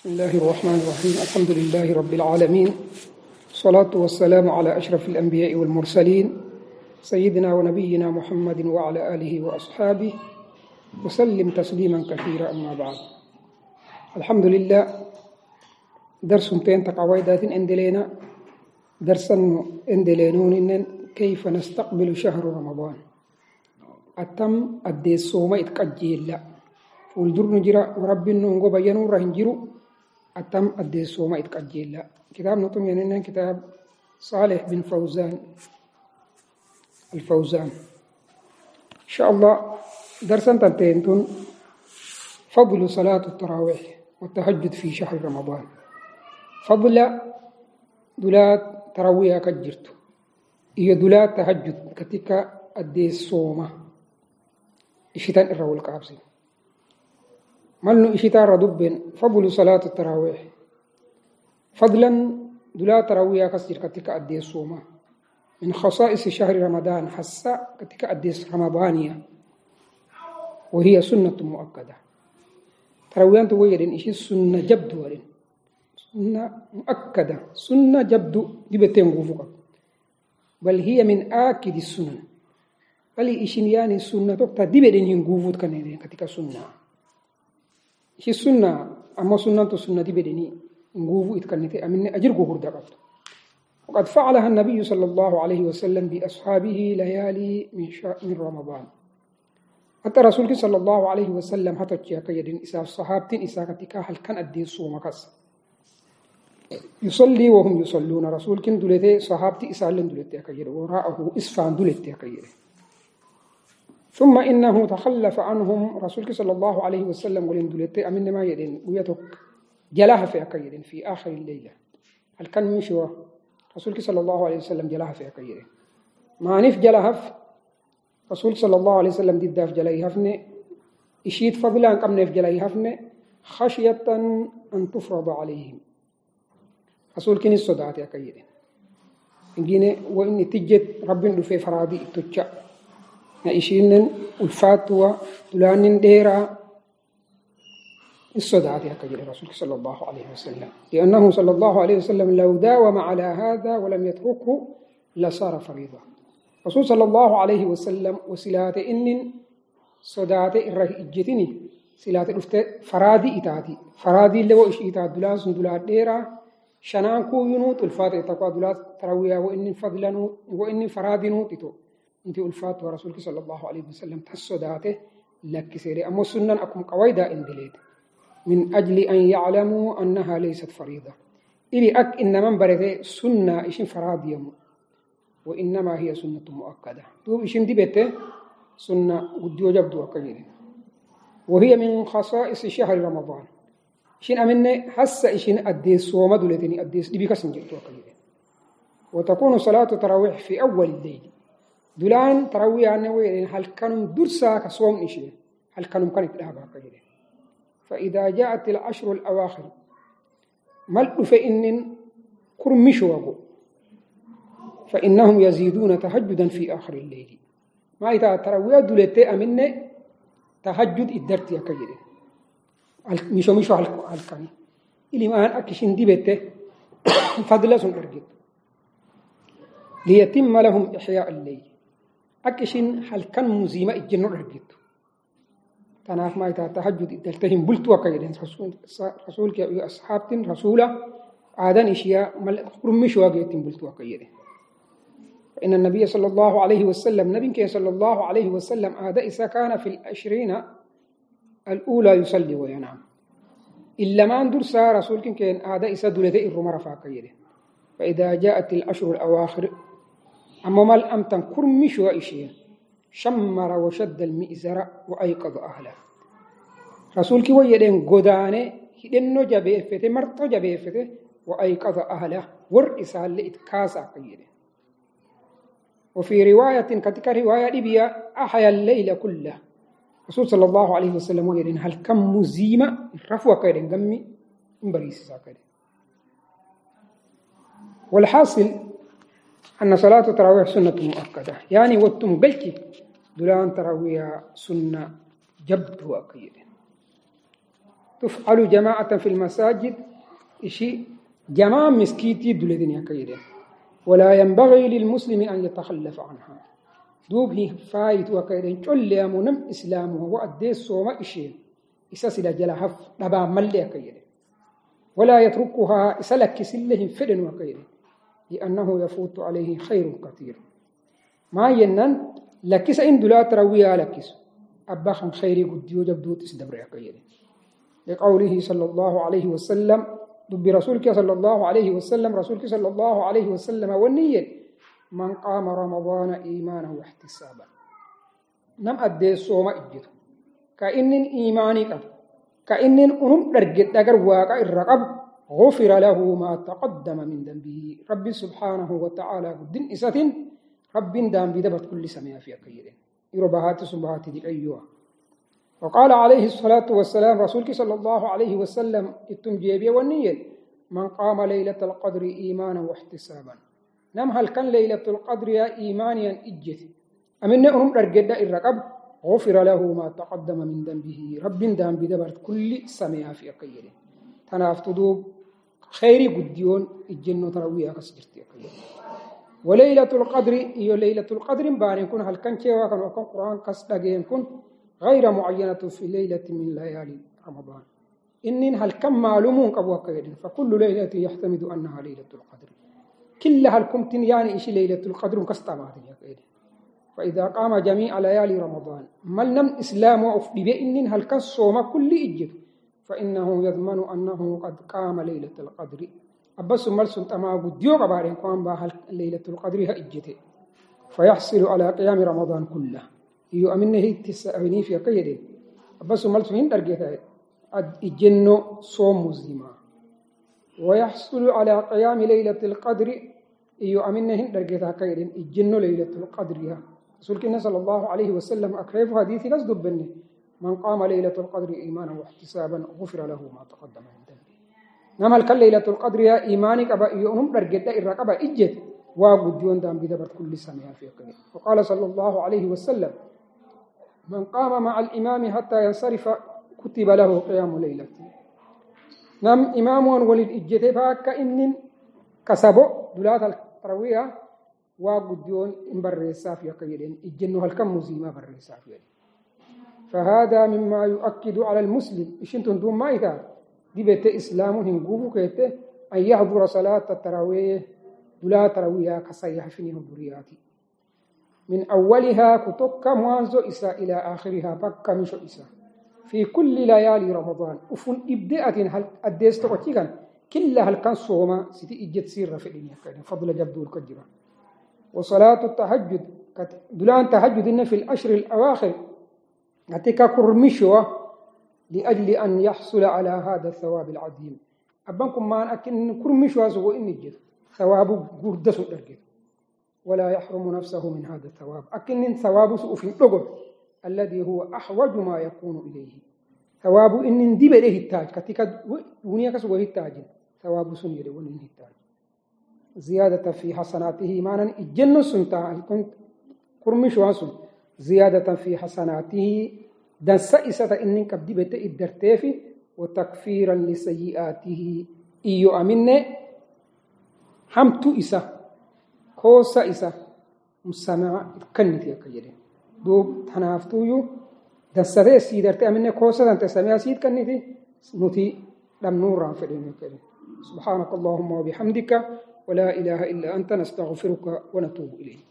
بسم الله الرحمن الرحيم الحمد لله رب العالمين الصلاة والسلام على أشرف الأنبياء والمرسلين سيدنا ونبينا محمد وعلى آله وأصحابه وسلم تسليما كثيرا أما بعد الحمد لله درس تين تقويدات اندلينا درسا اندلينون إن كيف نستقبل شهر رمضان أتم أدي الصوم إتقجيل لا فولدر نجرا ورب نونغو بيانو رهنجرو أتم أدي الصوم إتقجيل لا كتاب نطم يعني كتاب صالح بن فوزان. الفوزان. إن شاء الله درسا تنتين فضل صلاة التراويح والتهجد في شهر رمضان. فضل دولات تراويح كجرت. إيه دولات تهجد كتك الصومة إشتان إرهو الكابسي مالنو إشتان ردب فضل صلاة التراويح. فضلا دولات تراويح كسجر كتك أدي الصومة من خصائص شهر رمضان حسا كتك أدي رمضانية. وهي سنة مؤكدة. تراويان تويدين إشي سنة جبد ورين سنة مؤكدة. سنة جبد دبتين غفوك بل هي من آكد السنن. بل إشين يعني سنة تقطع دبتين ينغفوت كان كتك سنة. إشي سنة أما سنة تو سنة دبتين ينغفو إتكنتي أمن أجر غفور دقات وقد فعلها النبي صلى الله عليه وسلم بأصحابه ليالي من, شاء من رمضان حتى رسولك صلى الله عليه وسلم حتى تشيك يدين إساء صحابتين إساء كتكا هل كان أدين صومكس يصلي وهم يصلون رسولك دلتي صحابتي إساء لن أكيد وراءه إسفان دلتي أكيد ثم إنه تخلف عنهم رسولك صلى الله عليه وسلم ولن دلتي أمن ما يدين. ويتك جلاها في أكيد في آخر الليلة. هل كان من شوى؟ رسولك صلى الله عليه وسلم جلاها في أكيد ما نف جلاها رسول صلى الله عليه وسلم دي داف جلاي هفني إشيت فضلا كم نف جلاي هفني خشية أن تفرض عليهم. رسول كني يا كيد إنجيني وإني تجد رب في فرادي تجا نعيشين الفاتوة تلان ديرا الصدات يا كيد رسول صلى الله عليه وسلم. لأنه صلى الله عليه وسلم لو داوم على هذا ولم يتركه لصار فريضة رسول صلى الله عليه وسلم وسلات إن صدات إره إجتني. سلات الفت فرادي إتاتي. فرادي اللي وإش إتات دولان سندولات ديرا شنان كو ينوت الفات تقوى دولات ترويا وإن فضلا وإن فرادي نوتتو. صلى الله عليه وسلم تسوداته لك سيري. أما سنن أكم قويدا إن دليت. من أجل أن يعلموا أنها ليست فريضة. إلي أك إن من برده سنة إشين فرادي يمو وإنما هي سنة مؤكدة. دوب إشين دي بيته سنة وديو جبدو أكيد. وهي من خصائص شهر رمضان. إشين أمنة حس إشين أديس صوم دولتني أديس دي جبدو أكيد. وتكون صلاة تراويح في أول الليل. دولان تراويح عنه وين هل كانوا درسا كصوم إشين هل كانوا كانت لها أكيد فإذا جاءت العشر الأواخر ملء فإن كرمشوا فإنهم يزيدون تهجدا في آخر الليل. ما إذا تروي دولتي أمنة تهجد إدرت يا كيري مشو مشو هالكاني إلي ما هن أكشين دي بيته فضل سن أرجد. ليتم لهم إحياء الليل أكشين هالكان مزيمة إجنو أرجد تناف ما إذا تهجد إدرتهم بلتوا كيري رسول رسول كي أصحابتين رسولا. عادان إشياء مل رمشوا جيتين بلتوا كيري فإن النبي صلى الله عليه وسلم نبي صلى الله عليه وسلم عاد إذا كان في العشرين الأولى يصلي وينام. إلا ما أندر سا رسول كان عاد إذا دولة الرمى رفاقية فإذا جاءت الأشهر الأواخر أما ما الأمتن كرمش وإشياء شمر وشد المئزر وأيقظ أهله. رسول كي ويدين قدانه هدنو جبيفته مرتو جبيفته وأيقظ أهله. ور إسال لإتكاسا قيده وفي رواية كتك رواية لبيا أحيا الليل كله. رسول صلى الله عليه وسلم ويرين هل كم مزيمة رفوا كيرين قمي مبريس ساكرين والحاصل أن صلاة التراويح سنة مؤكدة. يعني وتم قلتي دولان تراويح سنة جبد وأكيد. تفعل جماعة في المساجد إشي جماعة مسكيتي دولدين كيدين ولا ينبغي للمسلم أن يتخلف عنها. دوب هي فايت وكيدين كل يوم إسلامه وأدي الصوم إشي. إساس إلى جلهف نبا ملي كيدين ولا يتركها إسلك سلهم فدن وكيدين لأنه يفوت عليه خير كثير. ما ينن لكس إن دلا ترويها لكس. أبا خن خيري قد يوجب دوت إسدبر كيدين لقوله صلى الله عليه وسلم دب رسولك صلى الله عليه وسلم رسولك صلى الله عليه وسلم والنية من قام رمضان إيمانا واحتسابا نم أدي الصوم إجته كإن إيماني قبل كإن أنم درجت أجر واقع الرقب. غفر له ما تقدم من ذنبه. رب سبحانه وتعالى قدن إسة رب دام بدبت كل سماء في أكيد. يربهات سبحات دي أيها وقال عليه الصلاة والسلام رسولك صلى الله عليه وسلم التنجيبية والنية من قام ليلة القدر إيمانا واحتسابا. نم هل كان ليلة القدر يا إيمانيا إجت. أمن أرم رجد الرقب غفر له ما تقدم من ذنبه. رب دام بدبرت كل سمع في أقيل تنافت دوب خيري قديون الجنة تروي أكس جرتي. وليلة القدر إيو ليلة القدر بان يكون هل كان شيء وكان وكان قرآن قصد يكون غير معينة في ليلة من ليالي رمضان. إن هل كم معلومون كيدن فكل ليلة يحتمد أنها ليلة القدر. كل هل كنت يعني إيش ليلة القدر كستمات يا كيدن فإذا قام جميع ليالي رمضان مل نم إسلام وأف بإن هل كالصوم كل إجد. فإنه يضمن أنه قد قام ليلة القدر. أبس ملسن تما قديو قبارين قام بها ليلة القدر إجته فيحصل على قيام رمضان كله. iyo aminne tisabini fi qayyade abasu maltu hin dargeta ad ijenno som muslima ويحصل على قيام ليلة القدر. aminne hin dargeta qayyade ijenno ليلة القدر. رسولك صلى الله عليه وسلم أكريف حديث قصد بني. من قام ليلة القدر إيمانا واحتسابا غفر له ما تقدم من ذنبه هل ليلة القدر يا إيمانك أبا يؤنم درجة الرقبة إجت وقد دام بدبر كل سنة في قليل وقال صلى الله عليه وسلم من قام مع الإمام حتى ينصرف كتب له قيام ليلة. نم إمام ولد إجته فاك إن كسبو دولات التروية وقديون إن في قيدين إجنه الكم مزيمة في فهذا مما يؤكد على المسلم. إشنتون دون ما إذا دي بيت إسلام هنقوبو كيتة أن يحضر صلاة التراويح دولات التراوية كسيح فينهم برياتي. من أولها كتوك موانزو إسا إلى آخرها بكا مشو إسا. في كل ليالي رمضان. أفن إبدأة هل أديس توتيغان كلها هل كان صوما؟ ستي إجت سير في الدنيا فضل جبدو الكجرة وصلاة التهجد. دولان تهجد في الأشهر الأواخر. أتيكا كرمشوا لأجل أن يحصل على هذا الثواب العظيم. أبانكم ما أكن كرمشوا سوى إني جد ثواب قردس الأرجل ولا يحرم نفسه من هذا الثواب. أكن ثواب سوء لغب الذي هو أحوج ما يكون إليه. ثواب إن اندب إليه التاج. كتك دنيا كسوه التاج. ثواب سن يلون التاج. زيادة في حسناته. معنى الجنة سنتا. كنت كرمش واسن زيادة في حسناته دنسئسة إنك بدبت الدرتافي وتكفيرا لسيئاته. إيو أمنة حمتو إسا كوسا إسا مسامع كنت يكيد دوب تنافتو يو دنسئسة سيدرت أمنة كوسا أنت سامع سيد كنت نتي لم نورا فلين يكيد سبحانك اللهم وبحمدك. ولا إله إلا أنت. نستغفرك ونتوب إليك.